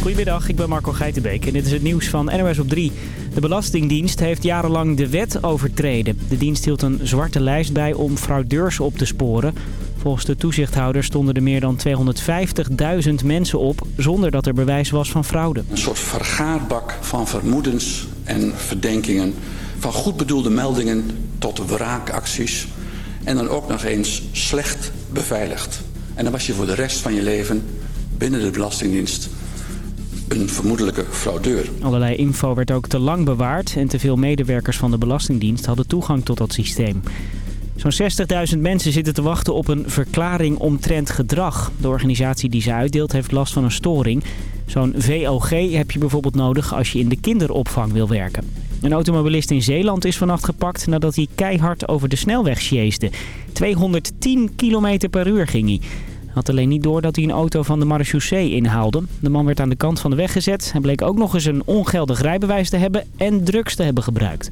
Goedemiddag, ik ben Marco Geitenbeek en dit is het nieuws van NOS op 3. De Belastingdienst heeft jarenlang de wet overtreden. De dienst hield een zwarte lijst bij om fraudeurs op te sporen. Volgens de toezichthouder stonden er meer dan 250.000 mensen op zonder dat er bewijs was van fraude. Een soort vergaarbak van vermoedens en verdenkingen. Van goed bedoelde meldingen tot wraakacties. En dan ook nog eens slecht beveiligd. En dan was je voor de rest van je leven binnen de Belastingdienst een vermoedelijke fraudeur. Allerlei info werd ook te lang bewaard en te veel medewerkers van de Belastingdienst hadden toegang tot dat systeem. Zo'n 60.000 mensen zitten te wachten op een verklaring omtrent gedrag. De organisatie die ze uitdeelt heeft last van een storing. Zo'n VOG heb je bijvoorbeeld nodig als je in de kinderopvang wil werken. Een automobilist in Zeeland is vannacht gepakt nadat hij keihard over de snelweg sjeesde. 210 km per uur ging hij. Had alleen niet door dat hij een auto van de marechaussee inhaalde. De man werd aan de kant van de weg gezet. Hij bleek ook nog eens een ongeldig rijbewijs te hebben en drugs te hebben gebruikt.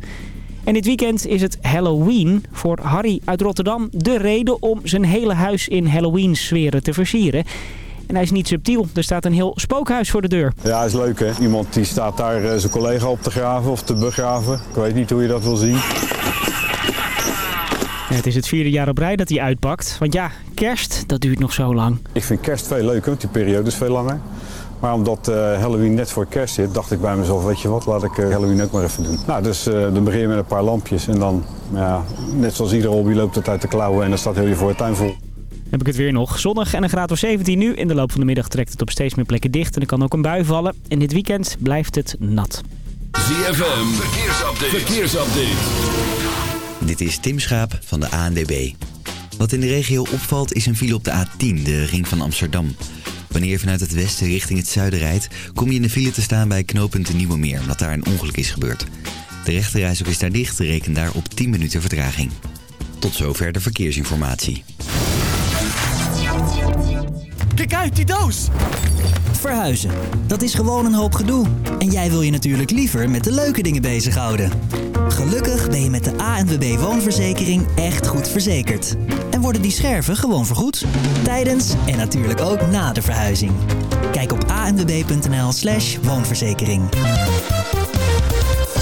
En dit weekend is het Halloween. Voor Harry uit Rotterdam de reden om zijn hele huis in Halloween-sferen te versieren. En hij is niet subtiel. Er staat een heel spookhuis voor de deur. Ja, is leuk hè. Iemand die staat daar uh, zijn collega op te graven of te begraven. Ik weet niet hoe je dat wil zien. Het is het vierde jaar op rij dat hij uitpakt. Want ja, kerst, dat duurt nog zo lang. Ik vind kerst veel leuker, want die periode is veel langer. Maar omdat uh, Halloween net voor kerst zit, dacht ik bij mezelf, weet je wat, laat ik uh, Halloween ook maar even doen. Nou, dus uh, dan begin je met een paar lampjes en dan, ja, net zoals iedere hobby loopt het uit de klauwen en dan staat heel je voor tuin vol. Heb ik het weer nog. Zonnig en een graad of 17 nu. In de loop van de middag trekt het op steeds meer plekken dicht en er kan ook een bui vallen. En dit weekend blijft het nat. ZFM, verkeersupdate. verkeersupdate. Dit is Tim Schaap van de ANDB. Wat in de regio opvalt is een file op de A10, de ring van Amsterdam. Wanneer je vanuit het westen richting het zuiden rijdt... kom je in de file te staan bij knooppunt Nieuwe Meer... omdat daar een ongeluk is gebeurd. De rechterreis is daar dicht, reken daar op 10 minuten vertraging. Tot zover de verkeersinformatie. Kijk uit, die doos! Verhuizen, dat is gewoon een hoop gedoe. En jij wil je natuurlijk liever met de leuke dingen bezighouden. Gelukkig ben je met de ANWB Woonverzekering echt goed verzekerd. En worden die scherven gewoon vergoed. Tijdens en natuurlijk ook na de verhuizing. Kijk op anwb.nl slash woonverzekering.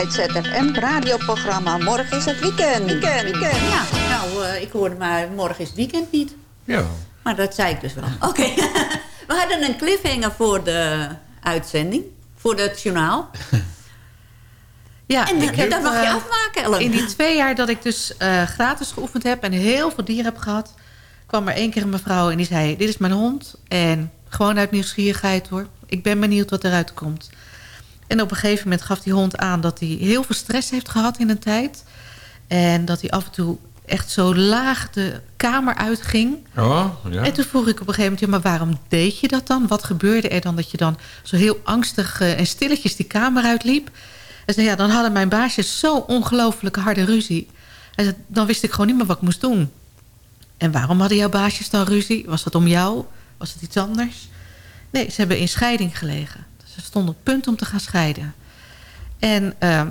Bij het ZFM radioprogramma. Morgen is het weekend. Weekend, weekend. Ja, nou, eh, ik hoorde maar morgen is het weekend niet. Ja. Maar dat zei ik dus wel. Oké. We hadden een cliffhanger voor de uitzending. Voor het journaal. Ja, En ik heb, dat mag je eh, afmaken, Ellen. In die twee jaar dat ik dus eh, gratis geoefend heb en heel veel dieren heb gehad... kwam er één keer een mevrouw en die zei... dit is mijn hond en gewoon uit nieuwsgierigheid hoor. Ik ben benieuwd wat eruit komt. En op een gegeven moment gaf die hond aan dat hij heel veel stress heeft gehad in een tijd. En dat hij af en toe echt zo laag de kamer uitging. Oh, ja. En toen vroeg ik op een gegeven moment, ja, maar waarom deed je dat dan? Wat gebeurde er dan dat je dan zo heel angstig eh, en stilletjes die kamer uitliep? Hij zei, ja, dan hadden mijn baasjes zo ongelooflijk harde ruzie. Hij zei, dan wist ik gewoon niet meer wat ik moest doen. En waarom hadden jouw baasjes dan ruzie? Was dat om jou? Was het iets anders? Nee, ze hebben in scheiding gelegen. Ze stonden op punt om te gaan scheiden. En ehm,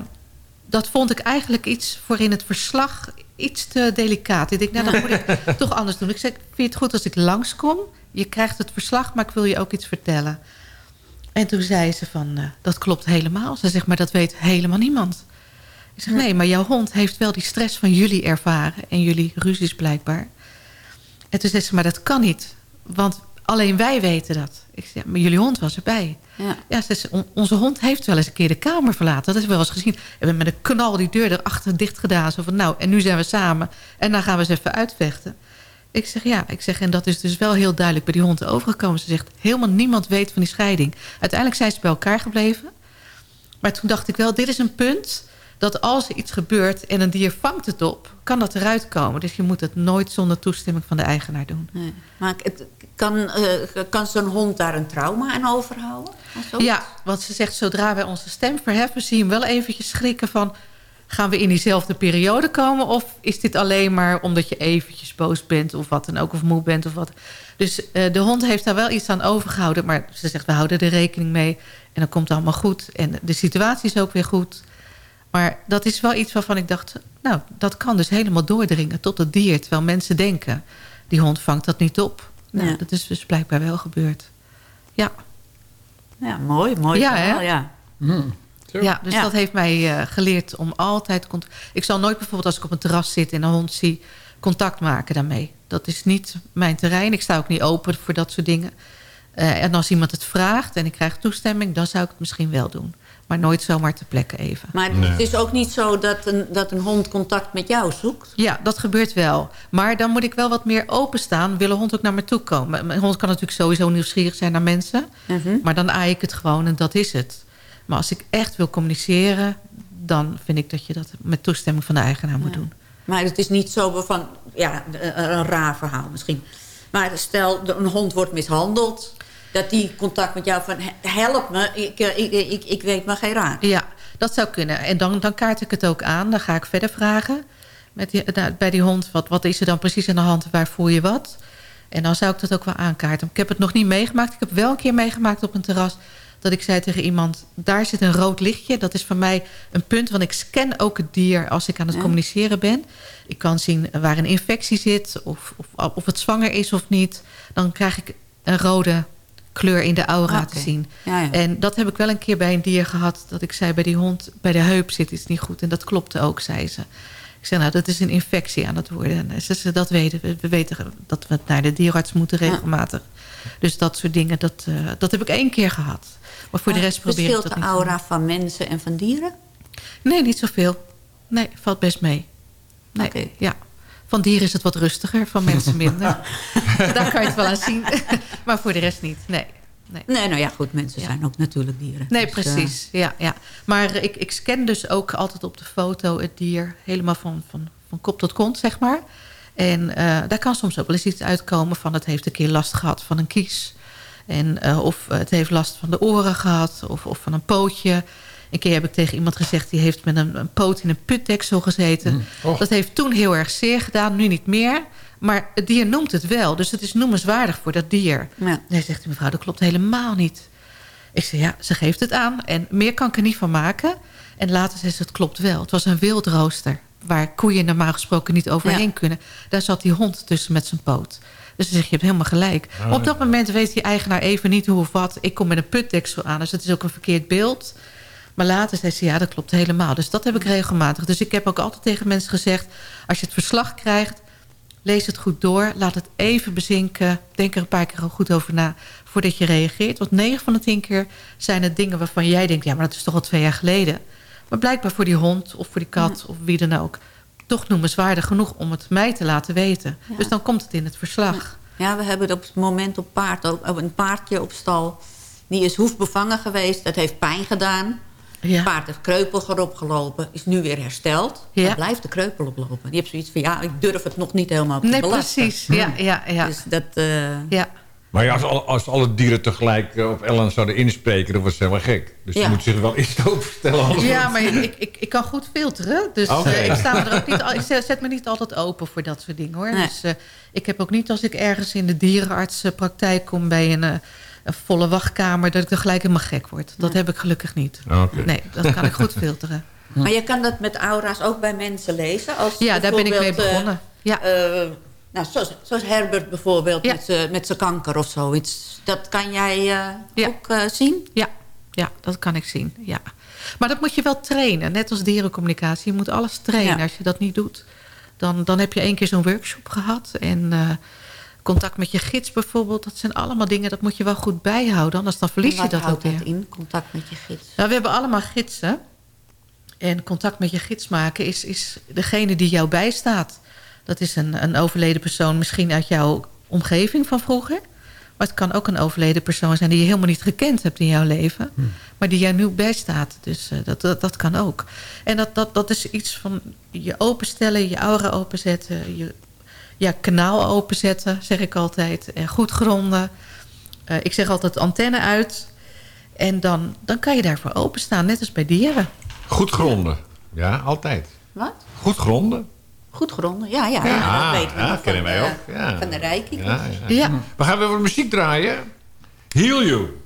dat vond ik eigenlijk iets voor in het verslag iets te delicaat. Ik denk, nou, dan moet ik toch anders doen. Ik zei, vind je het goed als ik langskom? Je krijgt het verslag, maar ik wil je ook iets vertellen. En toen zei ze van, eh, dat klopt helemaal. Ze zegt, maar dat weet helemaal niemand. Ik zeg, nee, maar jouw hond heeft wel die stress van jullie ervaren... en jullie ruzies blijkbaar. En toen zei ze, maar dat kan niet. Want alleen wij weten dat. Ik zeg, maar jullie hond was erbij. Ja. Ja, ze zei, "On- onze hond heeft wel eens een keer de kamer verlaten. Dat is wel eens gezien. We hebben met een knal die deur erachter dicht gedaan. Zo van, nou, en nu zijn we samen. En dan gaan we eens even uitvechten. Ik zeg, ja. Ik zeg, en dat is dus wel heel duidelijk bij die hond overgekomen. Ze zegt, helemaal niemand weet van die scheiding. Uiteindelijk zijn ze bij elkaar gebleven. Maar toen dacht ik wel, dit is een punt... dat als er iets gebeurt en een dier vangt het op... kan dat eruit komen. Dus je moet het nooit zonder toestemming van de eigenaar doen. Nee. Maar het- kan, eh, kan zo'n hond daar een trauma aan overhouden? Ja, want ze zegt, zodra wij onze stem verheffen... zie je hem wel eventjes schrikken van... gaan we in diezelfde periode komen... of is dit alleen maar omdat je eventjes boos bent... of wat dan ook, of moe bent of wat. Dus eh, de hond heeft daar wel iets aan overgehouden... maar ze zegt, we houden er rekening mee... en dan komt het allemaal goed. En de situatie is ook weer goed. Maar dat is wel iets waarvan ik dacht... nou, dat kan dus helemaal doordringen tot het dier... terwijl mensen denken, die hond vangt dat niet op. Nou, Ja. dat is dus blijkbaar wel gebeurd. Ja. Ja, mooi, mooi Ja, verhaal, hè? ja. Ja, dus Ja. dat heeft mij eh, geleerd om altijd... Ik zal nooit bijvoorbeeld als ik op een terras zit en een hond zie... contact maken daarmee. Dat is niet mijn terrein. Ik sta ook niet open voor dat soort dingen. Eh, en als iemand het vraagt en ik krijg toestemming... dan zou ik het misschien wel doen. Maar nooit zomaar ter plekke even. Maar het is ook niet zo dat een, dat een hond contact met jou zoekt? Ja, dat gebeurt wel. Maar dan moet ik wel wat meer openstaan. Wil een hond ook naar me toe komen? Mijn hond kan natuurlijk sowieso nieuwsgierig zijn naar mensen. Mhm. Maar dan aai ik het gewoon en dat is het. Maar als ik echt wil communiceren... dan vind ik dat je dat met toestemming van de eigenaar moet doen. Maar het is niet zo van, ja, een een raar verhaal misschien. Maar stel, een hond wordt mishandeld. Dat die contact met jou van, help me, ik, eh, ik, ik, ik weet maar geen raad. Ja, dat zou kunnen. En dan, dan kaart ik het ook aan. Dan ga ik verder vragen met die, nou, bij die hond. Wat, wat is er dan precies aan de hand? Waar voel je wat? En dan zou ik dat ook wel aankaarten. Ik heb het nog niet meegemaakt. Ik heb wel een keer meegemaakt op een terras... dat ik zei tegen iemand, daar zit een rood lichtje. Dat is voor mij een punt, want ik scan ook het dier... als ik aan het Ja. communiceren ben. Ik kan zien waar een infectie zit... Of, of, of het zwanger is of niet. Dan krijg ik een rode kleur in de aura te zien. Ja, ja. En dat heb ik wel een keer bij een dier gehad. Dat ik zei bij die hond, bij de heup zit iets niet goed. En dat klopte ook, zei ze. Ik zei, nou, dat is een infectie aan het worden. En ze zei, dat weten we. We weten dat we naar de dierarts moeten regelmatig. Dus dat soort dingen, dat, eh, dat heb ik één keer gehad. Maar voor de rest probeer ik dat niet de aura van mensen en van dieren? Nee, niet zoveel. Nee, valt best mee. Nee, ja. Van dieren is het wat rustiger, van mensen minder. Daar kan je het wel aan zien. maar voor de rest niet, nee. Nee, Nee, nou ja, goed, mensen zijn ook natuurlijk dieren. Nee, Dus, eh, precies. Ja, ja. Maar ik, ik scan dus ook altijd op de foto het dier... helemaal van, van, van kop tot kont, zeg maar. En eh, daar kan soms ook wel eens iets uitkomen van... het heeft een keer last gehad van een kies. En, eh, of het heeft last van de oren gehad. Of, of van een pootje. Een keer heb ik tegen iemand gezegd... die heeft met een, een poot in een putdeksel gezeten. Mm. Dat heeft toen heel erg zeer gedaan, nu niet meer. Maar het dier noemt het wel. Dus het is noemenswaardig voor dat dier. Ja. Nee, zegt die mevrouw, dat klopt helemaal niet. Ik zei, ja, ze geeft het aan. En meer kan ik er niet van maken. En later zei ze, het klopt wel. Het was een wildrooster. Waar koeien normaal gesproken niet overheen Ja. kunnen. Daar zat die hond tussen met zijn poot. Dus ze zegt, je hebt helemaal gelijk. Oh, Maar op ja. dat moment weet die eigenaar even niet hoe of wat. Ik kom met een putdeksel aan, dus het is ook een verkeerd beeld. Maar later zei ze, ja, dat klopt helemaal. Dus dat heb ik regelmatig. Dus ik heb ook altijd tegen mensen gezegd... als je het verslag krijgt, lees het goed door. Laat het even bezinken. Denk er een paar keer goed over na voordat je reageert. Want 9 van de 10 keer zijn het dingen waarvan jij denkt... ja, maar dat is toch al twee jaar geleden. Maar blijkbaar voor die hond of voor die kat of wie dan ook... toch noemenswaardig genoeg om het mij te laten weten. Ja. Dus dan komt het in het verslag. Ja, we hebben op het moment op paard ook op een paardje op stal. Die is hoefbevangen geweest. Dat heeft pijn gedaan. Het paard heeft kreupel erop gelopen. Is nu weer hersteld. Ja. Dan blijft de kreupel oplopen. Die heeft zoiets van, ja, ik durf het nog niet helemaal te Nee, belasten. precies. Ja, ja, ja. Dus dat... eh, ja. Maar ja, als, al- als alle dieren tegelijk eh, op Ellen zouden inspreken... dan wordt ze helemaal gek. Dus Ja. je moet zich wel iets openstellen. anders Ja, maar ik, ik, ik kan goed filteren. Dus eh, ik, sta er ook niet, al- ik zet me niet altijd open voor dat soort dingen. hoor. Nee. Dus eh, ik heb ook niet als ik ergens in de dierenartsenpraktijk kom... bij een, eh, een volle wachtkamer, dat ik dan gelijk helemaal gek word. Dat heb ik gelukkig niet. Oké. Nee, dat kan ik goed filteren. Maar je kan dat met aura's ook bij mensen lezen. Als Ja, daar ben ik mee bijvoorbeeld, eh, begonnen. Ja. eh, nou, zoals, zoals Herbert bijvoorbeeld met z'n- met zijn kanker of zoiets. Dat kan jij eh, ook eh, zien? Ja, ja, dat kan ik zien. Ja. Maar dat moet je wel trainen. Net als dierencommunicatie. Je moet alles trainen. Ja. Als je dat niet doet, dan, dan heb je één keer zo'n workshop gehad. En eh, contact met je gids bijvoorbeeld. Dat zijn allemaal dingen, dat moet je wel goed bijhouden. Anders dan verlies je wat dat ook weer. dat in, contact met je gids? Nou, we hebben allemaal gidsen. En contact met je gids maken is, is degene die jou bijstaat. Dat is een, een overleden persoon misschien uit jouw omgeving van vroeger. Maar het kan ook een overleden persoon zijn die je helemaal niet gekend hebt in jouw leven. Maar die jou nu bijstaat. Dus eh, dat, dat, dat kan ook. En dat, dat, dat is iets van je openstellen, je aura openzetten. Je ja, kanaal openzetten, zeg ik altijd. En goed gronden. Eh, ik zeg altijd antenne uit. En dan, dan kan je daarvoor openstaan, net als bij dieren. Goed gronden. Ja, altijd. Wat? Goed gronden. Goed gronden, ja, ja. Ja, ja, dat weten we ja, kennen van, wij ook. Ja. Van de Rijking. Ja, ja. We gaan weer wat muziek draaien. Heal You.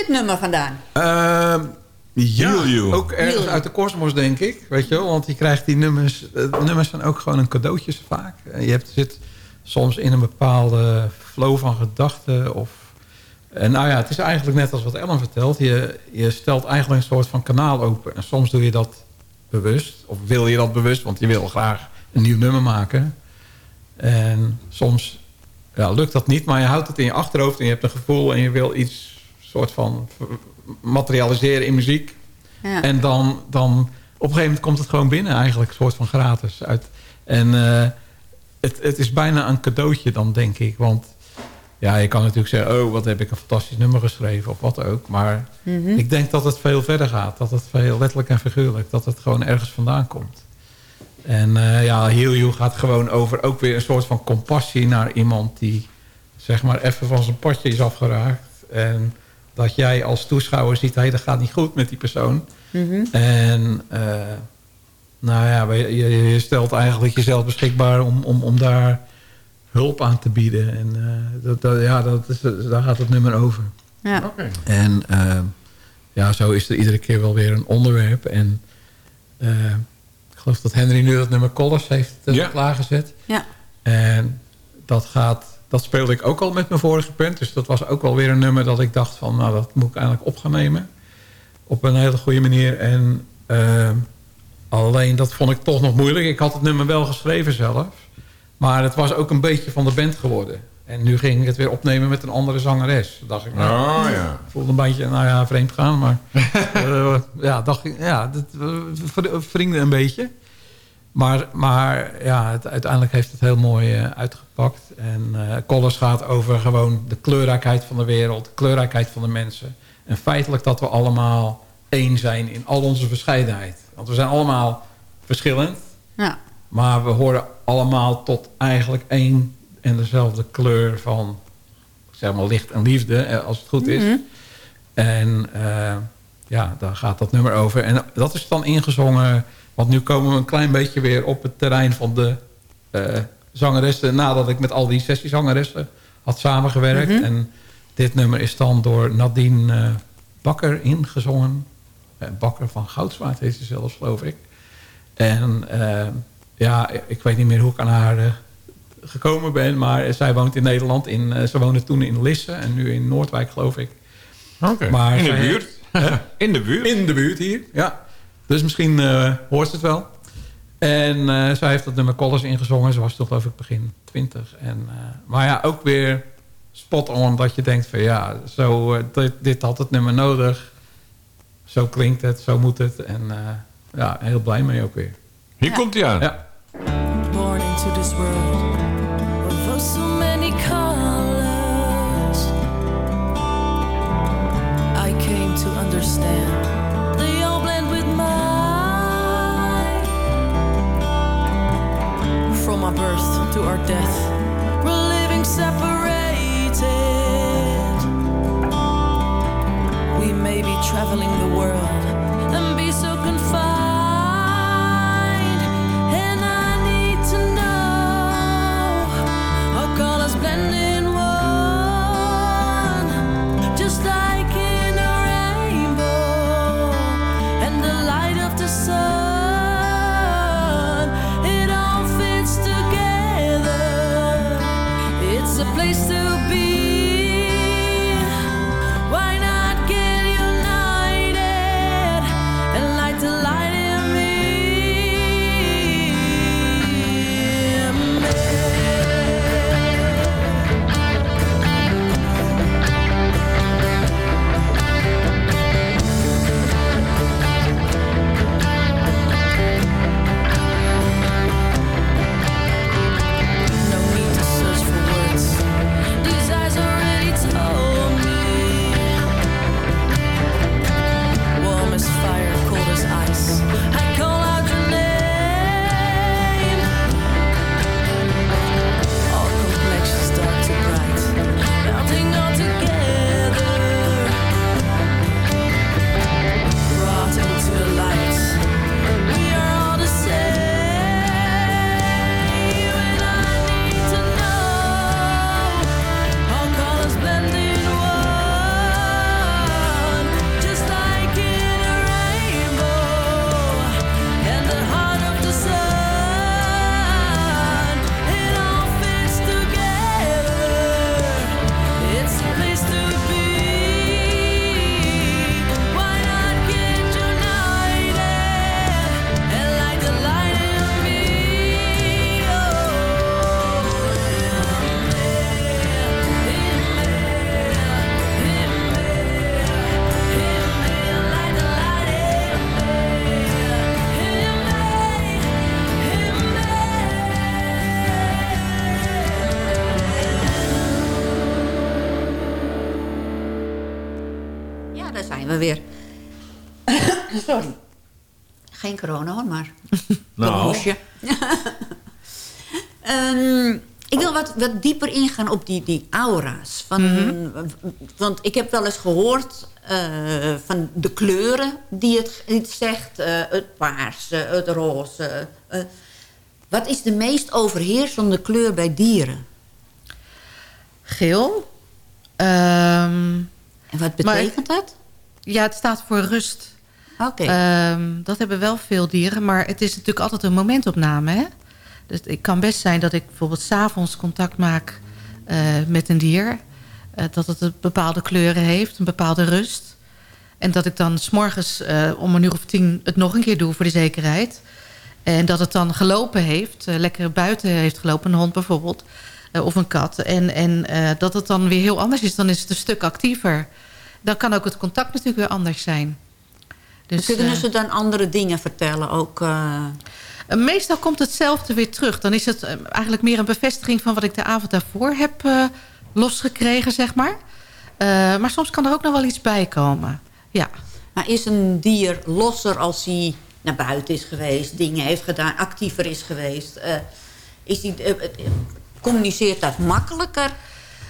Dit nummer vandaan? Ehm, ja, ook ergens uit de kosmos, denk ik. Weet je wel? Want je krijgt die nummers... eh, nummers zijn ook gewoon een cadeautjes vaak. En je hebt, zit soms in een bepaalde flow van gedachten. Of, en nou ja, het is eigenlijk net als wat Ellen vertelt. Je, je stelt eigenlijk een soort van kanaal open. En soms doe je dat bewust. Of wil je dat bewust, want je wil graag een nieuw nummer maken. En soms ja, lukt dat niet, maar je houdt het in je achterhoofd... en je hebt een gevoel en je wil iets soort van materialiseren in muziek. Ja. En dan, dan op een gegeven moment komt het gewoon binnen eigenlijk, soort van gratis. Uit. En eh, het, het is bijna een cadeautje dan, denk ik. Want ja, je kan natuurlijk zeggen, oh, wat heb ik een fantastisch nummer geschreven of wat ook. Maar Mhm. ik denk dat het veel verder gaat. Dat het veel letterlijk en figuurlijk, dat het gewoon ergens vandaan komt. En eh, ja, Heal You gaat gewoon over ook weer een soort van compassie naar iemand die zeg maar even van zijn potje is afgeraakt. En dat jij als toeschouwer ziet, hé, dat gaat niet goed met die persoon. Mhm. En eh, nou ja, je, stelt eigenlijk jezelf beschikbaar om, om, om daar hulp aan te bieden. En eh, dat, dat, ja, dat is, daar gaat het nummer over. Ja. En eh, ja, zo is er iedere keer wel weer een onderwerp. En ik geloof dat Henry nu dat nummer Collars heeft Ja. klaargezet. Ja. En dat gaat... Dat speelde ik ook al met mijn vorige band. Dus dat was ook wel weer een nummer dat ik dacht van... nou, dat moet ik eigenlijk op gaan nemen. Op een hele goede manier. En eh, alleen dat vond ik toch nog moeilijk. Ik had het nummer wel geschreven zelf. Maar het was ook een beetje van de band geworden. En nu ging ik het weer opnemen met een andere zangeres. Toen dacht ik, nou, Oh, ja. voelde een beetje, nou ja, vreemd gaan. Maar eh, ja, dacht ik, ja, dat vrienden een beetje. Maar, maar ja, het, uiteindelijk heeft het heel mooi eh, uitgepakt. En Collars gaat over gewoon de kleurrijkheid van de wereld. De kleurrijkheid van de mensen. En feitelijk dat we allemaal één zijn in al onze verscheidenheid. Want we zijn allemaal verschillend. Ja. Maar we horen allemaal tot eigenlijk één en dezelfde kleur van zeg maar licht en liefde, eh, als het goed is. Mhm. En ja, daar gaat dat nummer over. En dat is dan ingezongen, want nu komen we een klein beetje weer op het terrein van de eh, zangeressen. Nadat ik met al die sessiezangeressen had samengewerkt. Mhm. En dit nummer is dan door Nadine eh, Bakker ingezongen. Eh, Bakker van Goudswaard heet ze zelfs, geloof ik. En eh, ja, ik weet niet meer hoe ik aan haar eh, gekomen ben. Maar zij woont in Nederland. In, eh, ze woonde toen in Lisse en nu in Noordwijk, geloof ik. Oké, Maar in de buurt. in de buurt? In de buurt hier, ja. Dus misschien eh, hoort ze het wel. En eh, zij heeft dat nummer Collars ingezongen. Ze was toch geloof ik begin 20. En, eh, maar ja, ook weer spot on dat je denkt van ja, zo, dit, dit had het nummer nodig. Zo klinkt het, zo moet het. En eh, ja, heel blij mee ook weer. Hier komt hij aan. Ja. Born into this world of so many colors. I came to understand to our death, we're living separated. We may be traveling the world wat, dieper ingaan op die, die aura's. Van, Want ik heb wel eens gehoord eh, van de kleuren die het, het zegt. eh, het paarse, het roze. eh. wat is de meest overheersende kleur bij dieren? Geel. Ehm, en wat betekent dat? Ja, het staat voor rust. Oké. Ehm, dat hebben wel veel dieren, maar het is natuurlijk altijd een momentopname. Hè? Dus het kan best zijn dat ik bijvoorbeeld s'avonds contact maak eh, met een dier. eh, dat het een bepaalde kleuren heeft, een bepaalde rust. En dat ik dan s'morgens uh, om een uur of tien het nog een keer doe voor de zekerheid. En dat het dan gelopen heeft, lekker buiten heeft gelopen, een hond bijvoorbeeld. Of een kat. En, en dat het dan weer heel anders is, dan is het een stuk actiever. Dan kan ook het contact natuurlijk weer anders zijn. Dus, Kunnen ze dan andere dingen vertellen ook? Uh... Meestal komt hetzelfde weer terug. Dan is het eigenlijk meer een bevestiging van wat ik de avond daarvoor heb uh, losgekregen, zeg maar. Uh, maar soms kan er ook nog wel iets bij komen. Ja. Maar is een dier losser als hij naar buiten is geweest, dingen heeft gedaan, actiever is geweest? Uh, is die, communiceert dat makkelijker?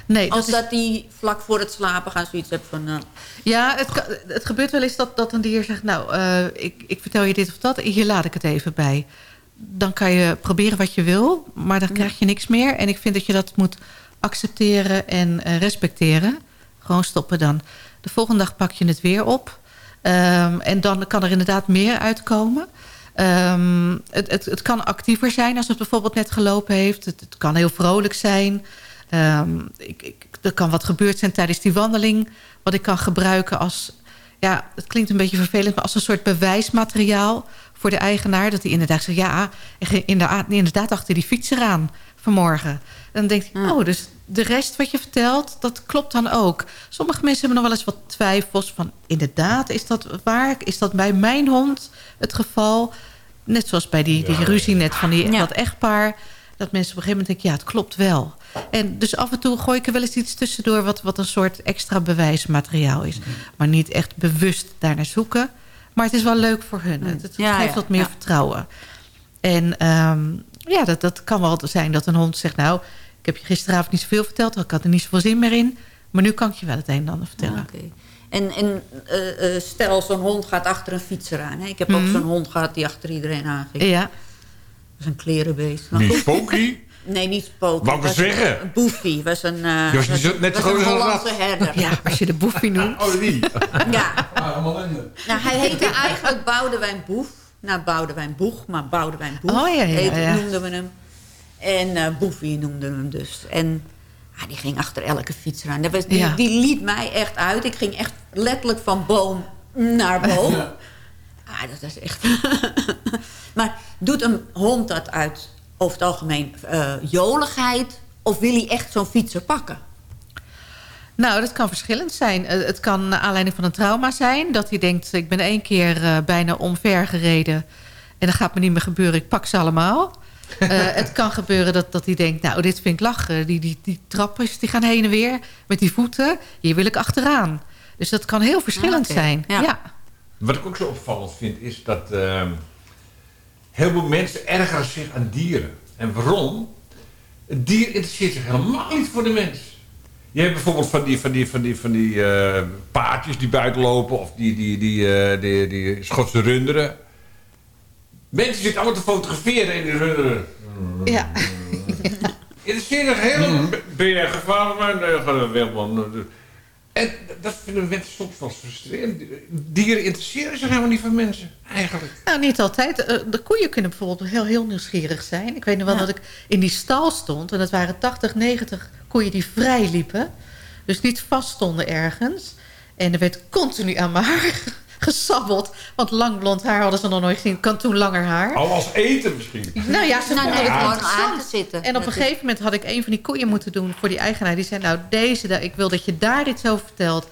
Nee, als dat, hij vlak voor het slapen gaan zoiets hebt van... Ja, het, het gebeurt wel eens dat, dat een dier zegt... nou, ik, ik vertel je dit of dat, hier laat ik het even bij dan kan je proberen wat je wil, maar dan krijg je niks meer. En ik vind dat je dat moet accepteren en uh, respecteren. Gewoon stoppen dan. De volgende dag pak je het weer op. Um, en dan kan er inderdaad meer uitkomen. Um, het, het, het, kan actiever zijn als het bijvoorbeeld net gelopen heeft. Het, het kan heel vrolijk zijn. Um, ik, ik, er kan wat gebeurd zijn tijdens die wandeling... wat ik kan gebruiken als... ja, het klinkt een beetje vervelend... maar als een soort bewijsmateriaal voor de eigenaar. Dat hij inderdaad zegt, ja, inderdaad, inderdaad achter die fiets eraan vanmorgen. En dan denkt hij, oh, dus de rest wat je vertelt, dat klopt dan ook. Sommige mensen hebben nog wel eens wat twijfels van... inderdaad, is dat waar? Is dat bij mijn hond het geval? Net zoals bij die, die ruzie net van die, Ja. dat echtpaar. Dat mensen op een gegeven moment denken, ja, het klopt wel. En dus af en toe gooi ik er wel eens iets tussendoor... wat, wat een soort extra bewijsmateriaal is. Maar niet echt bewust daar naar zoeken... Maar het is wel leuk voor hun. Het, het Ja, geeft ja, wat meer ja. vertrouwen. En ehm, ja, dat, dat kan wel zijn dat een hond zegt... nou, ik heb je gisteravond niet zoveel verteld... ik had er niet zoveel zin meer in... maar nu kan ik je wel het een en ander vertellen. Oké. En, en eh, eh, stel, zo'n hond gaat achter een fietser aan. Hè? Ik heb ook Mhm. zo'n hond gehad die achter iedereen aanging. Ja. Dat is een klerenbeest. Maar spooky? Nee, niet spooky. Wou ik Was zeggen. Een boefie. Was een, eh, Je was net was zo groot een als een Hollandse herder. Ja, als je de boefie noemt. Oh, die. Ja. Nou, hij heette eigenlijk Boudewijn Boef. Nou, Boudewijn Boeg, maar Boudewijn Boef Oh, ja, ja, heette- ja. noemden we hem. En eh Boefie noemden we hem dus. En ah, die ging achter elke fietser aan. Dat was, die, Ja. die liet mij echt uit. Ik ging echt letterlijk van boom naar boom. Ah, dat is echt... maar doet een hond dat uit over het algemeen eh, joligheid... of wil hij echt zo'n fietser pakken? Nou, dat kan verschillend zijn. Eh, Het kan naar aanleiding van een trauma zijn. Dat hij denkt, ik ben één keer eh, bijna omver gereden. En dat gaat me niet meer gebeuren. Ik pak ze allemaal. Eh, het kan gebeuren dat, dat hij denkt, nou, dit vind ik lachen. Die, die, die trappers die gaan heen en weer met die voeten. Hier wil ik achteraan. Dus dat kan heel verschillend Ah, zijn. Ja. Ja. Wat ik ook zo opvallend vind, is dat ehm, heel veel mensen ergeren zich aan dieren. En waarom? Het dier interesseert zich helemaal niet voor de mens. Je hebt bijvoorbeeld van die, van die, van die, van die eh, paardjes die buiten lopen, of die, die, die, eh, die, die Schotse runderen. Mensen zitten allemaal te fotograferen in die runderen. Ja. Interesseert zich helemaal. Ben je gevaarlijk? Maar nee, ga weg man. En dat vinden mensen soms wel frustrerend. Dieren interesseren zich helemaal niet voor mensen, eigenlijk. Nou, niet altijd. Eh, De koeien kunnen bijvoorbeeld heel, heel nieuwsgierig zijn. Ik weet nog wel Ja. dat ik in die stal stond. En dat waren 80, 90 koeien die vrij liepen. Dus niet vast stonden ergens. En er werd continu aan mijn haar gesabbeld. Want lang blond haar hadden ze nog nooit gezien. Kan toen langer haar. Al als eten misschien. Nou ja, ze Nou, vonden nee, het gewoon interessant. aan te zitten. En op een gegeven moment had ik een van die koeien moeten doen voor die eigenaar. Die zei, nou deze, daar- ik wil dat je daar iets over vertelt.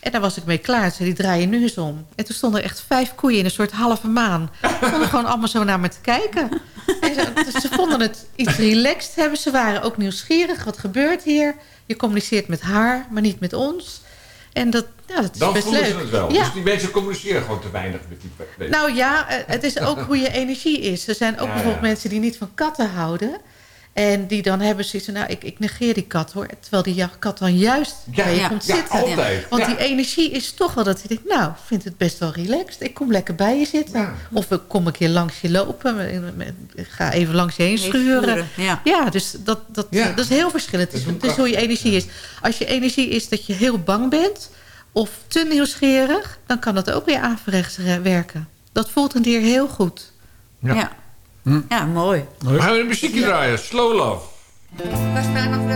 En daar was ik mee klaar. Ze die draaien nu eens om. En toen stonden er echt vijf koeien in een soort halve maan. Ze stonden gewoon allemaal zo naar me te kijken. En ze, dus ze vonden het iets relaxed hebben. Ze waren ook nieuwsgierig. Wat gebeurt hier? Je communiceert met haar, maar niet met ons. En dat, ja, dat is Dan best voelen leuk. ze het wel. Ja. Dus die mensen communiceren gewoon te weinig met die mensen. Nou ja, eh, het is ook hoe je energie is. Er zijn ook Ja, bijvoorbeeld mensen die niet van katten houden. En die dan hebben zoiets van, nou, ik, ik negeer die kat hoor. Terwijl die kat dan juist Ja, bij je ja, komt ja, zitten. altijd, Want ja. die energie is toch wel dat je denkt, nou, ik vind het best wel relaxed. Ik kom lekker bij je zitten. Of ik kom een keer langs je lopen. Ik ga even langs je heen schuren. ja. dus dat, dat, Ja. dat is heel verschillend. Het is, het is hoe je energie is. Als je energie is dat je heel bang bent... of te nieuwsgierig, dan kan dat ook weer averechts eh, werken. Dat voelt een dier heel goed. Ja. Ja, mooi. We gaan we een muziekje draaien. Slow Love. Waar staan nog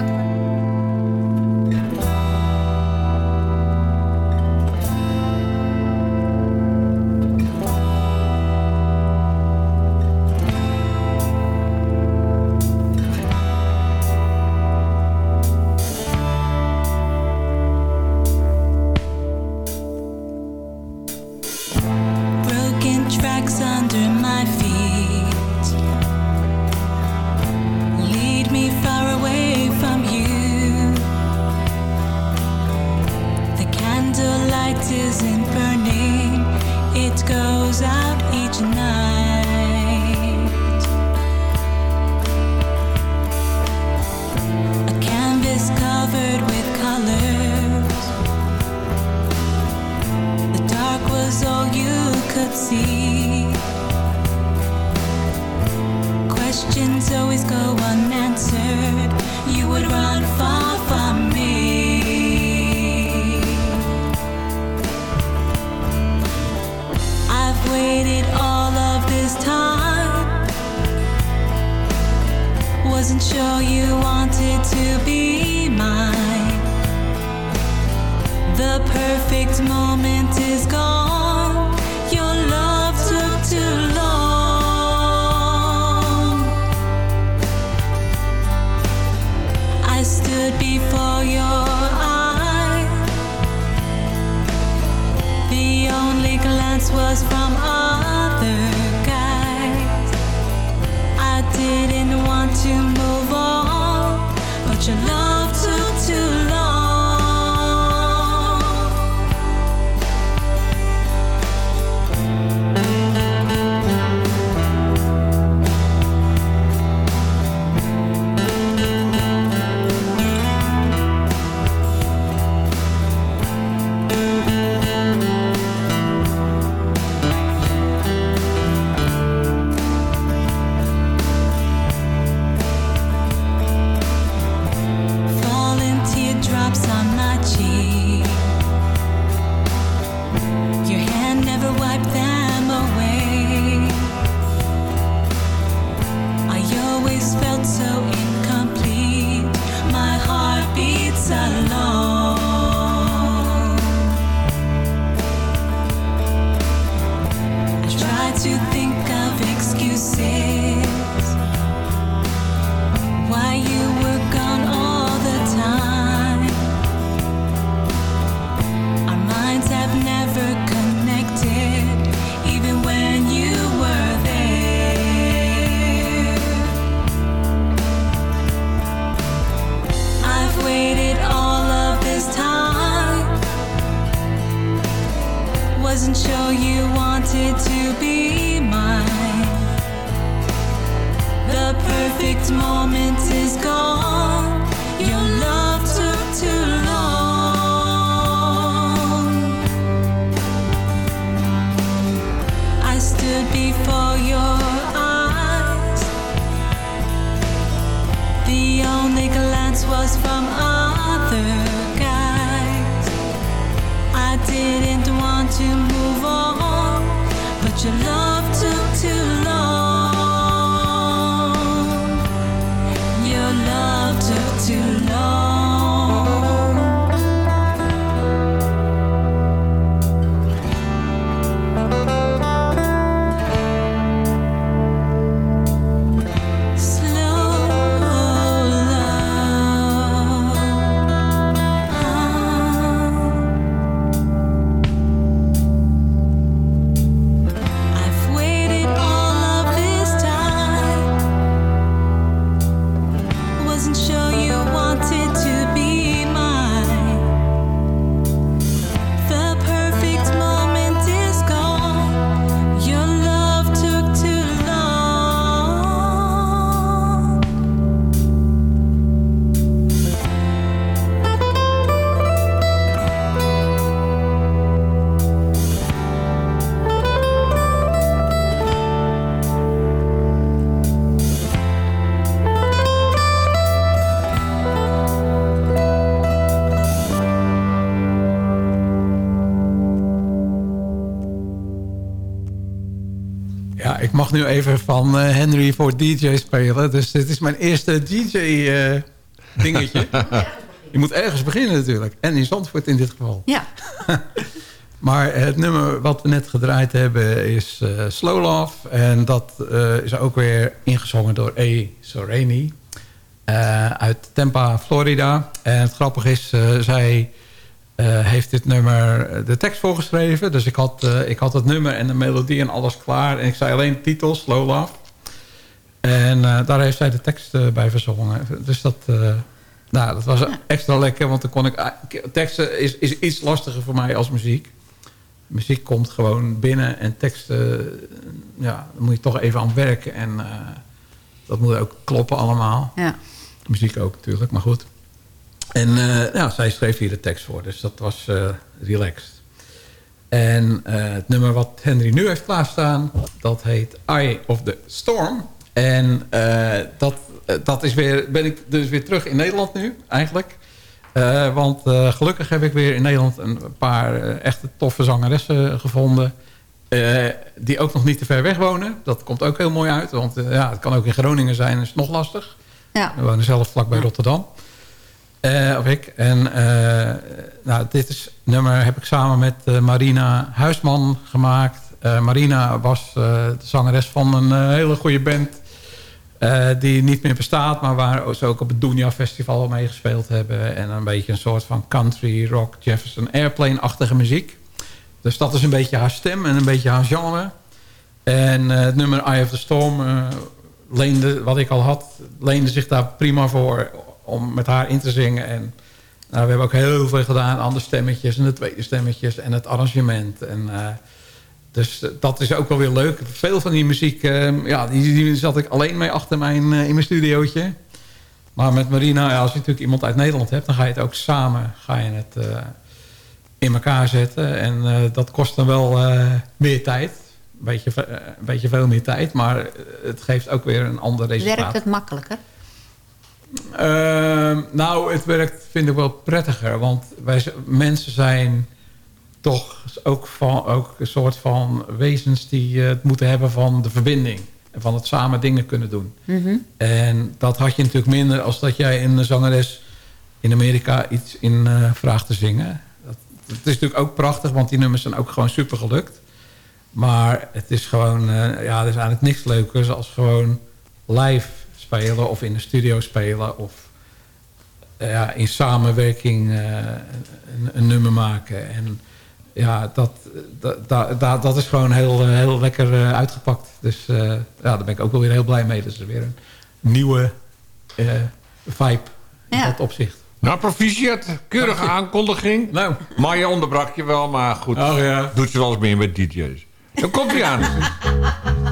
perfect moment is gone. Nu even van eh, Henry voor DJ spelen. Dus dit is mijn eerste DJ-dingetje. Je moet ergens beginnen natuurlijk. En in Zandvoort in dit geval. Ja. maar het nummer wat we net gedraaid hebben is eh, Slow Love. En dat eh, is ook weer ingezongen door A. Soreni. eh, uit Tampa, Florida. En het grappige is, eh, zij eh, heeft dit nummer eh, de tekst voorgeschreven. Dus ik had, eh, ik had het nummer en de melodie en alles klaar. En ik zei alleen de titel, Slow Love. En eh, daar heeft zij de tekst eh, bij verzongen. Dus dat, eh, nou, dat was extra lekker. Want dan kon ik... teksten is, is iets lastiger voor mij als muziek. Muziek komt gewoon binnen. En teksten, eh, ja, daar moet je toch even aan werken. En eh, dat moet ook kloppen allemaal. Ja. Muziek ook natuurlijk, maar goed. En ja, zij schreef hier de tekst voor. Dus dat was eh, relaxed. En eh, het nummer wat Henry nu heeft klaarstaan... dat heet Eye of the Storm. En dat, dat is weer, ben ik dus weer terug in Nederland nu, eigenlijk. Want gelukkig heb ik weer in Nederland een paar echte toffe zangeressen gevonden... die ook nog niet te ver weg wonen. Dat komt ook heel mooi uit. Want ja, het kan ook in Groningen zijn, is nog lastig. Ja. We wonen zelf vlakbij Rotterdam. Eh, of ik. En eh, nou, dit is, nummer heb ik samen met eh, Marina Huisman gemaakt. Marina was de zangeres van een hele goede band... die niet meer bestaat, maar waar ze ook op het Dunja Festival mee gespeeld hebben. En een beetje een soort van country, rock, Jefferson Airplane-achtige muziek. Dus dat is een beetje haar stem en een beetje haar genre. En het nummer Eye of the Storm leende, wat ik al had, leende zich daar prima voor om met haar in te zingen. En nou, we hebben ook heel veel gedaan aan de stemmetjes en de tweede stemmetjes en het arrangement. En, eh, dus eh, dat is ook wel weer leuk. Veel van die muziek, eh, ja, die, die zat ik alleen mee achter mijn, eh, in mijn studiootje. Maar met Marina, ja, als je natuurlijk iemand uit Nederland hebt... dan ga je het ook samen ga je het, in elkaar zetten. En dat kost dan wel meer tijd. Een beetje, beetje veel meer tijd. Maar het geeft ook weer een ander resultaat. Werkt het makkelijker? Ehm, nou, het werkt vind ik wel prettiger. Want wij, mensen zijn toch ook, van, ook een soort van wezens die eh, het moeten hebben van de verbinding. En van het samen dingen kunnen doen. Mhm. En dat had je natuurlijk minder als dat jij een zangeres in Amerika iets in eh, vraagt te zingen. Dat, het is natuurlijk ook prachtig, want die nummers zijn ook gewoon super gelukt. Maar het is gewoon, eh, ja, er is eigenlijk niks leukers als gewoon live spelen of in de studio spelen of ja, in samenwerking eh, een, een nummer maken. En ja, dat, dat, dat, dat, is gewoon heel, heel lekker eh, uitgepakt. Dus eh, ja, daar ben ik ook wel weer heel blij mee. Dat is weer een nieuwe eh, vibe in Ja. dat opzicht. Nou, proficiat. Keurige aankondiging. Nou. Maya onderbrak je wel, maar goed. Oh, ja. Doet ze wel eens meer met DJ's. Dan komt hij aan.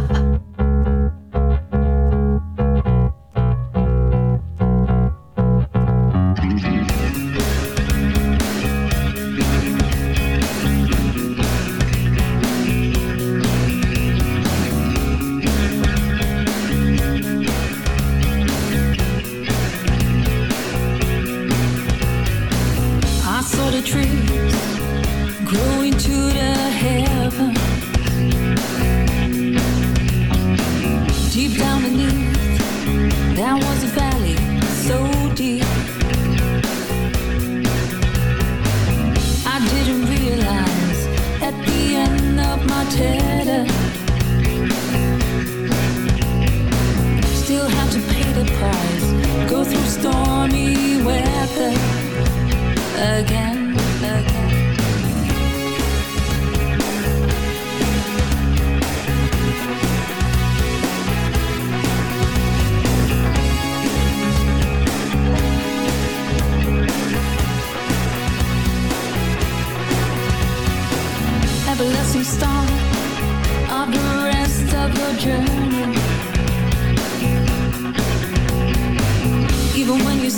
Still had to pay the price, go through stormy weather again.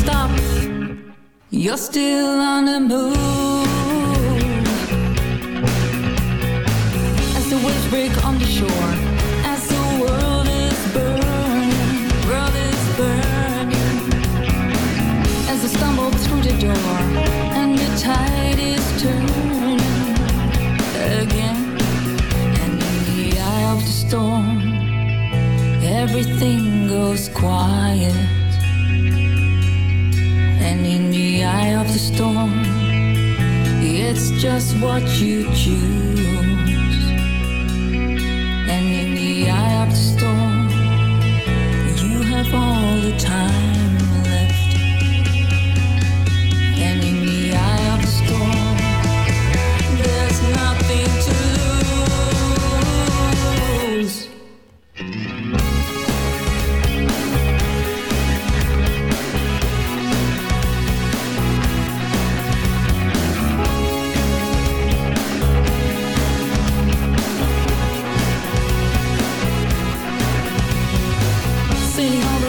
Stop, you're still on the move. As the waves break on the shore, as the world is burning, world is burning. As I stumble through the door, and the tide is turning again, and in the eye of the storm. everything goes quiet. Storm, it's just what you choose.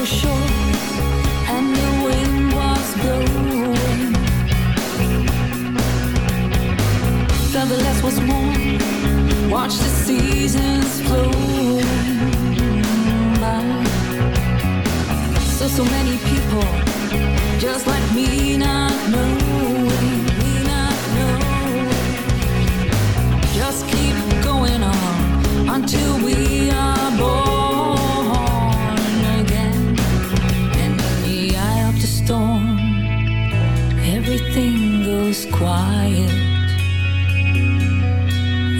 So so many people, just like me, not knowing, quiet.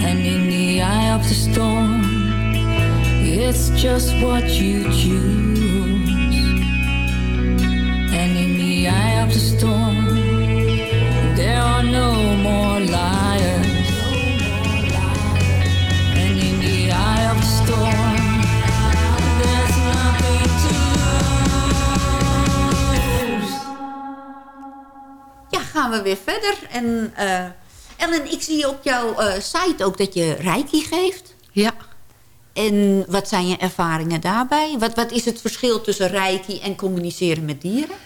And in the eye of the storm, it's just what you choose. Gaan we weer verder. En eh, Ellen, ik zie op jouw eh, site ook dat je reiki geeft. Ja. En wat zijn je ervaringen daarbij? Wat, wat is het verschil tussen reiki en communiceren met dieren?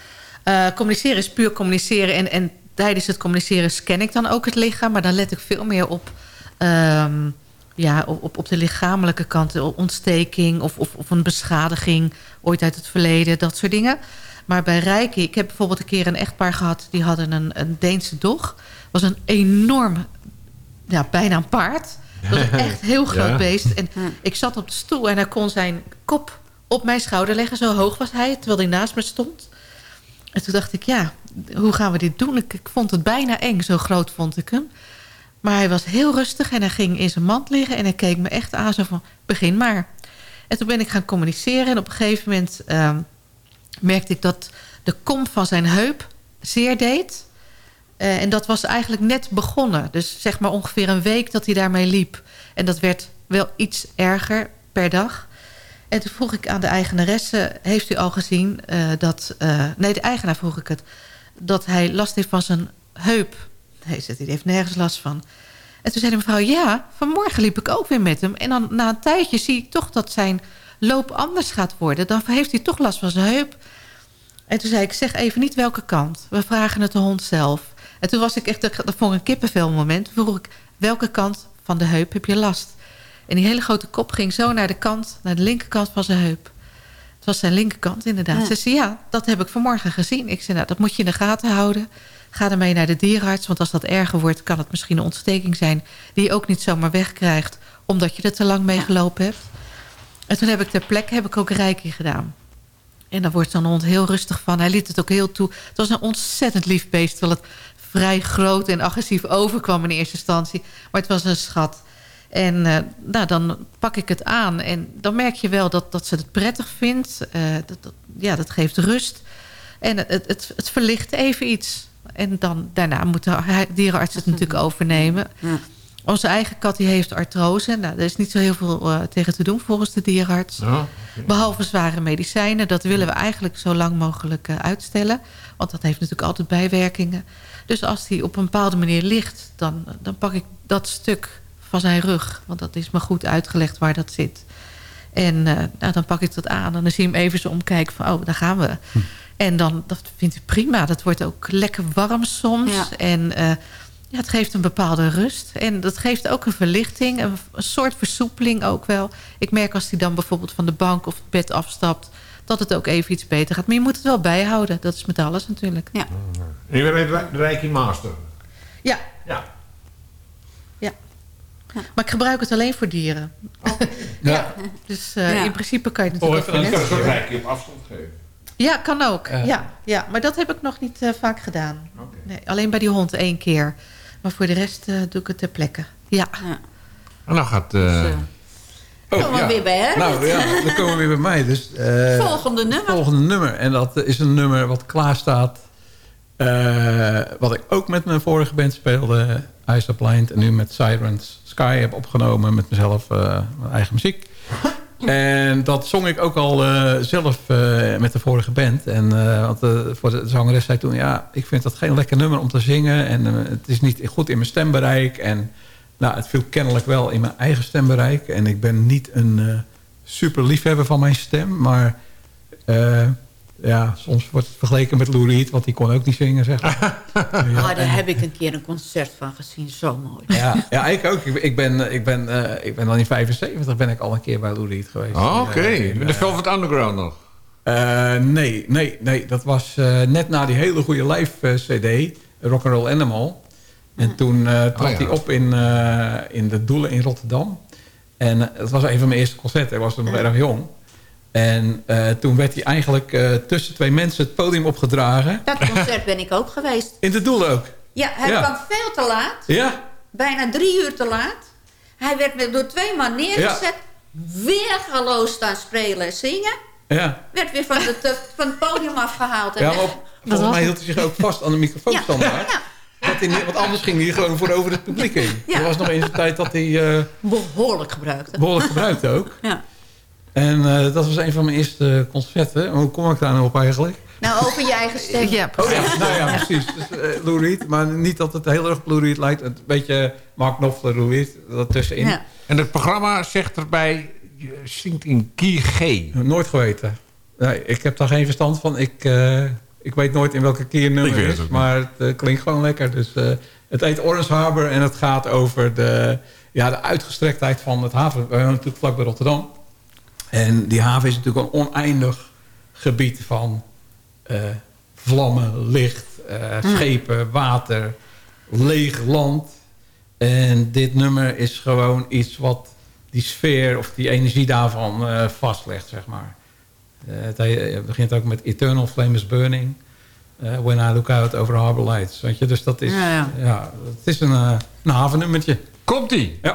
Eh, communiceren is puur communiceren. En, en tijdens het communiceren scan ik dan ook het lichaam. Maar dan let ik veel meer op, ehm, ja, op, op- de lichamelijke kant. Ontsteking of, of, of een beschadiging ooit uit het verleden. Dat soort dingen. Maar bij Reiki, ik heb bijvoorbeeld een keer een echtpaar gehad... die hadden een, een Deense dog. was een enorm, ja, bijna een paard. Dat was een echt heel groot Ja. beest. En ik zat op de stoel en hij kon zijn kop op mijn schouder leggen. Zo hoog was hij, terwijl hij naast me stond. En toen dacht ik, ja, hoe gaan we dit doen? Ik, ik vond het bijna eng, zo groot vond ik hem. Maar hij was heel rustig en hij ging in zijn mand liggen... en hij keek me echt aan, zo van, begin maar. En toen ben ik gaan communiceren en op een gegeven moment... ehm, merkte ik dat de kom van zijn heup zeer deed. Eh, en dat was eigenlijk net begonnen. Dus zeg maar ongeveer een week dat hij daarmee liep. En dat werd wel iets erger per dag. En toen vroeg ik aan de eigenaresse... heeft u al gezien eh, dat... eh, nee, de eigenaar vroeg ik het... dat hij last heeft van zijn heup. Zegt, hij heeft nergens last van. En toen zei de mevrouw... ja, vanmorgen liep ik ook weer met hem. En dan na een tijdje zie ik toch dat zijn loop anders gaat worden. Dan heeft hij toch last van zijn heup. En toen zei ik, zeg even niet welke kant. We vragen het de hond zelf. En toen was ik echt, dat vond ik een kippenvel moment. Vroeg ik, welke kant van de heup heb je last? En die hele grote kop ging zo naar de kant, naar de linkerkant van zijn heup. Het was zijn linkerkant inderdaad. Ja. Ze zei, ja, dat heb ik vanmorgen gezien. Ik zei, nou, dat moet je in de gaten houden. Ga ermee naar de dierenarts, want als dat erger wordt... kan het misschien een ontsteking zijn die je ook niet zomaar wegkrijgt... omdat je er te lang mee gelopen hebt. En toen heb ik ter plekke heb ik ook reiki gedaan. En daar wordt zo'n hond heel rustig van. Hij liet het ook heel toe. Het was een ontzettend lief beest... terwijl het vrij groot en agressief overkwam in eerste instantie. Maar het was een schat. En eh, nou, dan pak ik het aan. En dan merk je wel dat, dat ze het prettig vindt. Eh, dat, ja, dat geeft rust. En het, het, het, verlicht even iets. En dan, daarna moet de dierenarts het natuurlijk overnemen. Onze eigen kat die heeft artrose. Nou, er is niet zo heel veel eh, tegen te doen volgens de dierenarts. Ja, Behalve zware medicijnen. Dat willen we eigenlijk zo lang mogelijk eh, uitstellen. Want dat heeft natuurlijk altijd bijwerkingen. Dus als hij op een bepaalde manier ligt... dan, dan pak ik dat stuk van zijn rug. Want dat is me goed uitgelegd waar dat zit. En eh, nou, dan pak ik dat aan. En dan zie je hem even zo omkijken van... oh, daar gaan we. En dan, dat vindt hij prima. Dat wordt ook lekker warm soms. Ja. En eh, ja, het geeft een bepaalde rust. En dat geeft ook een verlichting. Een, een soort versoepeling ook wel. Ik merk als hij dan bijvoorbeeld van de bank of het bed afstapt... dat het ook even iets beter gaat. Maar je moet het wel bijhouden. Dat is met alles natuurlijk. Ja. En je bent de Reiki Master. Ja. Ja. Ja. Maar ik gebruik het alleen voor dieren. Ja. Dus eh, Ja. in principe kan je het Oh, natuurlijk ook even voor een soort rijkje op afstand geven. Ja, kan ook. Ja. Ja. Ja, maar dat heb ik nog niet eh, vaak gedaan. Nee, alleen bij die hond één keer. Maar voor de rest eh, doe ik het ter plekke. Ja. En dan gaat... eh, Dus, Komen we weer bij Herbert. Nou ja, dan komen we weer bij mij. Dus, eh, Volgende nummer. Volgende nummer. En dat is een nummer wat klaar staat. eh, wat ik ook met mijn vorige band speelde. Ice Blind. En nu met Sirens Sky heb opgenomen. Met mezelf eh, mijn eigen muziek. En dat zong ik ook al eh, zelf eh, met de vorige band. En, eh, want voor de zangeres zei toen... ja, ik vind dat geen lekker nummer om te zingen. En het is niet goed in mijn stembereik. En nou, het viel kennelijk wel in mijn eigen stembereik. En ik ben niet een super liefhebber van mijn stem. Maar ja, soms wordt het vergeleken met Lou Reed. Want die kon ook niet zingen, zeg maar. Ah, daar heb ik een keer een concert van gezien. Zo mooi. Ja, ja ik ook. Ik, ben, ik, ben, eh, ik ben dan in 75 ben ik al een keer bij Lou Reed geweest. Oh, Oké, Eh, met de eh, Velvet Underground nog. eh, nee, nee, nee. Dat was eh, net na die hele goede live eh, cd, Rock'n'Roll Animal. En toen eh trad Oh, ja. hij op in, eh, in de Doelen in Rotterdam. En eh, het was een van mijn eerste concerten. Hij was toen nog erg jong. En eh, toen werd hij eigenlijk eh, tussen twee mensen het podium opgedragen. Dat concert ben ik ook geweest. In de Doelen ook. Ja, hij Ja. kwam veel te laat. Ja, Bijna drie uur te laat. Hij werd met- door twee man neergezet. Weergaloos staan spelen en zingen. ja. Werd weer van, de, van het podium afgehaald. En Ja, maar op- volgens mij hield hij zich ook vast aan de microfoonstandaard. Ja. Dat hij niet- Want anders ging hij gewoon voor over het publiek in. Ja. Er was nog eens een tijd dat hij eh, Behoorlijk gebruikt. behoorlijk gebruikte ook. Ja. En eh, dat was een van mijn eerste concerten. Hoe kom ik daar nou op eigenlijk? Nou, over je eigen stem. Ja, Oh ja, nou ja, precies. Dus, eh, Lou Reed, maar niet dat het heel erg Lou Reed lijkt. Een beetje Mark Knopfler, Lou Reed, dat tussenin. Ja. En het programma zegt erbij, je zingt in key G. Nooit geweten. Nee, ik heb daar geen verstand van. Ik, eh, ik weet nooit in welke keer Ik nummer het is. Maar het klinkt gewoon lekker. Dus, eh, het heet Orange Harbor en het gaat over de, ja, de uitgestrektheid van het haven. We wonen natuurlijk vlak bij Rotterdam. En die haven is natuurlijk een oneindig gebied van eh, vlammen, licht, eh, schepen, water, leeg land. En dit nummer is gewoon iets wat die sfeer of die energie daarvan eh, vastlegt, zeg maar. Eh, het, he- het begint ook met Eternal Flame is Burning. eh, when I look out over Harbor Lights. Weet je? Dus dat is, Ja, ja, ja. het is een, eh, een havennummertje. Komt-ie. Ja.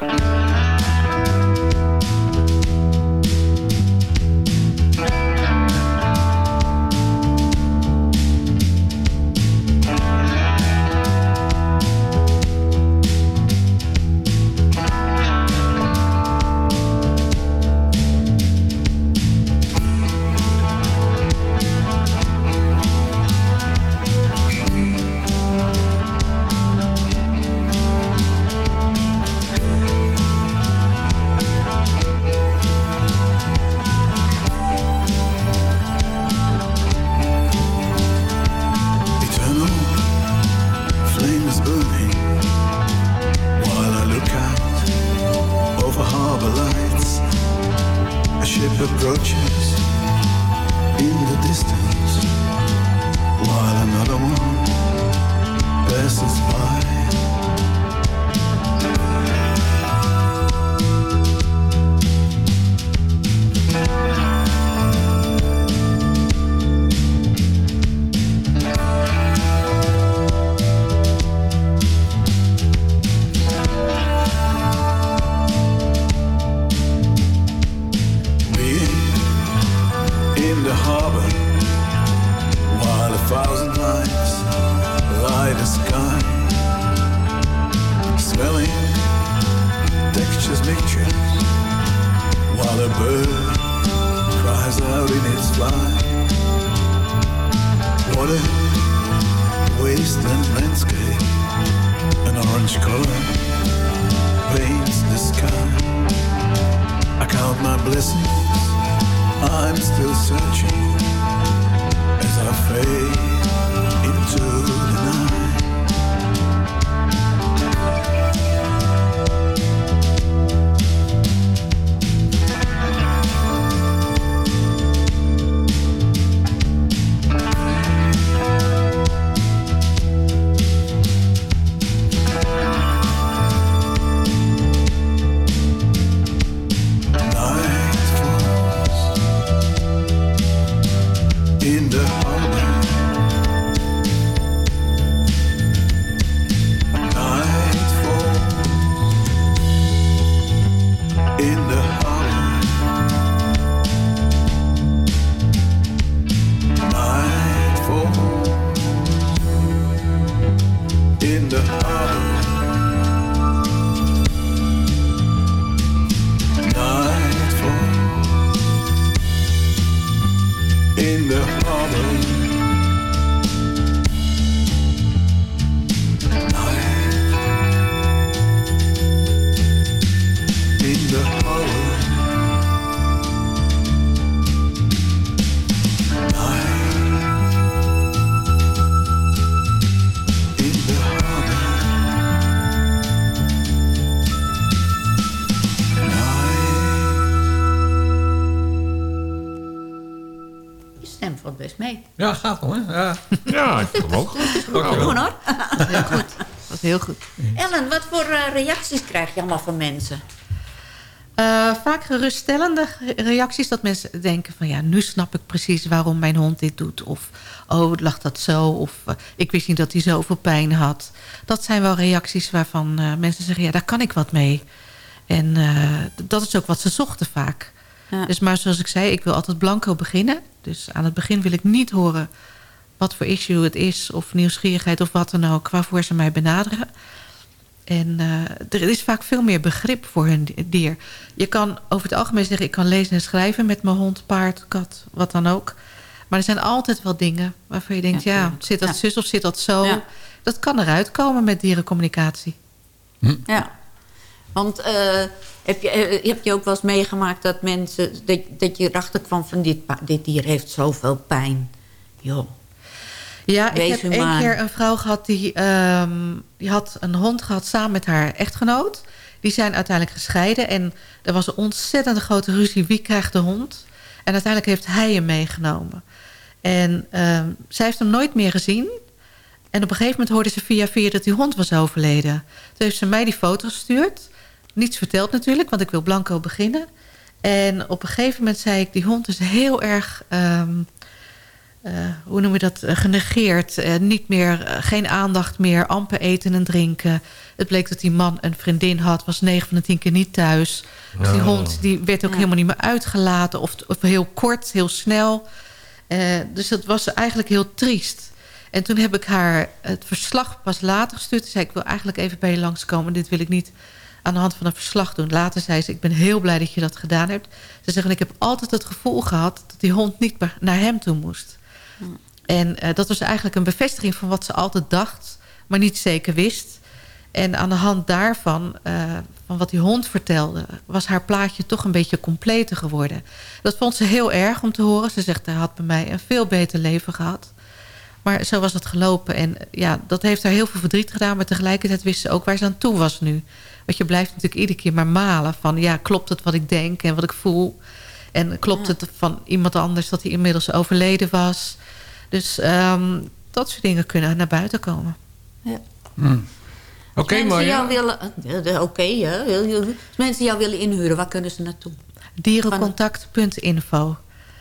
Ook. Goed doen hoor. Heel goed. Dat is heel goed. Ellen, wat voor eh, reacties krijg je allemaal van mensen? Eh, vaak geruststellende reacties dat mensen denken van ja, nu snap ik precies waarom mijn hond dit doet. Of oh, lag dat zo. Of eh, ik wist niet dat hij zoveel pijn had. Dat zijn wel reacties waarvan eh, mensen zeggen ja, daar kan ik wat mee. En eh, dat is ook wat ze zochten vaak. Dus maar zoals ik zei, ik wil altijd blanco beginnen. Dus aan het begin wil ik niet horen wat voor issue het is... of nieuwsgierigheid of wat dan ook, waarvoor ze mij benaderen. En eh, er is vaak veel meer begrip voor hun dier. Je kan over het algemeen zeggen... ik kan lezen en schrijven met mijn hond, paard, kat, wat dan ook. Maar er zijn altijd wel dingen waarvan je denkt... ja, zit dat zus of zit dat zo? Dat kan eruit komen met dierencommunicatie. Ja. Want eh, heb, je, eh, heb je ook wel eens meegemaakt dat mensen... dat, dat je erachter kwam van dit, dit dier heeft zoveel pijn. Joh. Ja, ik Wees heb één keer een vrouw gehad die, ehm, die had een hond gehad samen met haar echtgenoot. Die zijn uiteindelijk gescheiden en er was een ontzettend grote ruzie. Wie krijgt de hond? En uiteindelijk heeft hij hem meegenomen. En ehm, zij heeft hem nooit meer gezien. En op een gegeven moment hoorde ze via via dat die hond was overleden. Toen heeft ze mij die foto gestuurd. Niets verteld natuurlijk, want ik wil blanco beginnen. En op een gegeven moment zei ik, die hond is heel erg... ehm, eh, hoe noem je dat, eh, genegeerd. Eh, niet meer, eh, geen aandacht meer, amper eten en drinken. Het bleek dat die man een vriendin had, was 9 van de 10 keer niet thuis. Dus die Oh. hond die werd ook helemaal niet meer uitgelaten. Of, of heel kort, heel snel. Eh, dus dat was eigenlijk heel triest. En toen heb ik haar het verslag pas later gestuurd. Toen zei ik, wil eigenlijk even bij je langskomen. Dit wil ik niet aan de hand van een verslag doen. Later zei ze, ik ben heel blij dat je dat gedaan hebt. Ze zeggen, ik heb altijd het gevoel gehad... dat die hond niet meer naar hem toe moest. En eh, dat was eigenlijk een bevestiging van wat ze altijd dacht... maar niet zeker wist. En aan de hand daarvan, eh, van wat die hond vertelde... was haar plaatje toch een beetje completer geworden. Dat vond ze heel erg om te horen. Ze zegt, hij had bij mij een veel beter leven gehad. Maar zo was het gelopen. En eh, ja, dat heeft haar heel veel verdriet gedaan. Maar tegelijkertijd wist ze ook waar ze aan toe was nu. Want je blijft natuurlijk iedere keer maar malen. Van ja, klopt het wat ik denk en wat ik voel? En klopt het van iemand anders dat hij inmiddels overleden was? Dus ehm, dat soort dingen kunnen naar buiten komen. Ja. Oké, Als mensen maar jou willen... Oké, ja. heel- heel- Als mensen jou willen inhuren, waar kunnen ze naartoe? Dierencontact.info.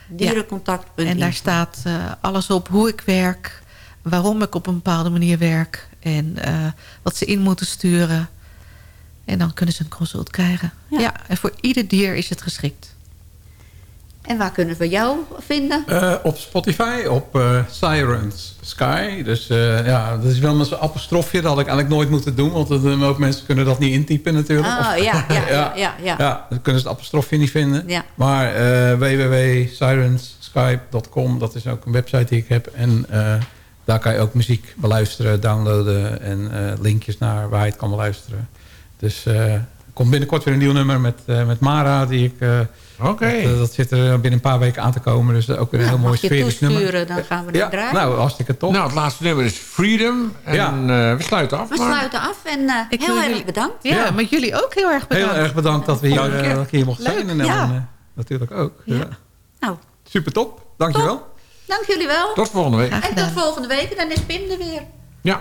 Dierencontact.info. En daar staat eh, alles op hoe ik werk, waarom ik op een bepaalde manier werk en eh, wat ze in moeten sturen. En dan kunnen ze een consult krijgen. Ja. en voor ieder dier is het geschikt. En waar kunnen we jou vinden? Eh, op Spotify, op eh, Sirens Sky. Dus eh, ja, dat is wel met zo'n apostrofje. Dat had ik eigenlijk nooit moeten doen. Want ook mensen kunnen dat niet intypen natuurlijk. Of- ja, ja, ja, ja, ja. Ja, dan kunnen ze het apostrofje niet vinden. Ja. Maar www.sirenssky.com, dat is ook een website die ik heb. En daar kan je ook muziek beluisteren, downloaden en linkjes naar waar je het kan beluisteren. Dus er komt binnenkort weer een nieuw nummer met, met Mara. Die ik, eh, Oké. dat, eh, dat zit er binnen een paar weken aan te komen. Dus ook weer een heel mooi je sferisch nummer. toesturen, dan gaan we Ja, draaien. nou, hartstikke top. Nou, het laatste nummer is Freedom. En Ja. eh, we sluiten af. We maar- sluiten af en eh, heel erg jullie- bedankt. Ja, maar jullie ook heel erg bedankt. Heel erg bedankt dat we hier, je. eh, dat ik hier mocht Leuk, zijn. En ja. Eh, natuurlijk ook. Ja. Nou, Super top. Dankjewel. dank jullie wel. Tot volgende week. En tot volgende week. En dan is Pim er weer. Ja.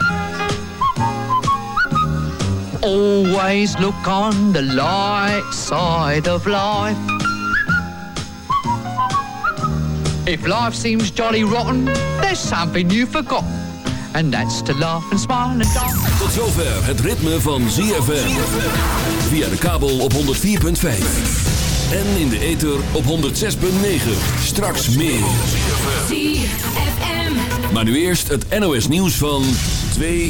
Always look on the light side of life. If life seems jolly rotten, there's something you've forgotten. And that's to laugh and smile and dance. Tot zover het ritme van ZFM. Via de kabel op 104.5. En in de ether op 106.9. Straks meer. ZFM. Maar nu eerst het NOS nieuws van 2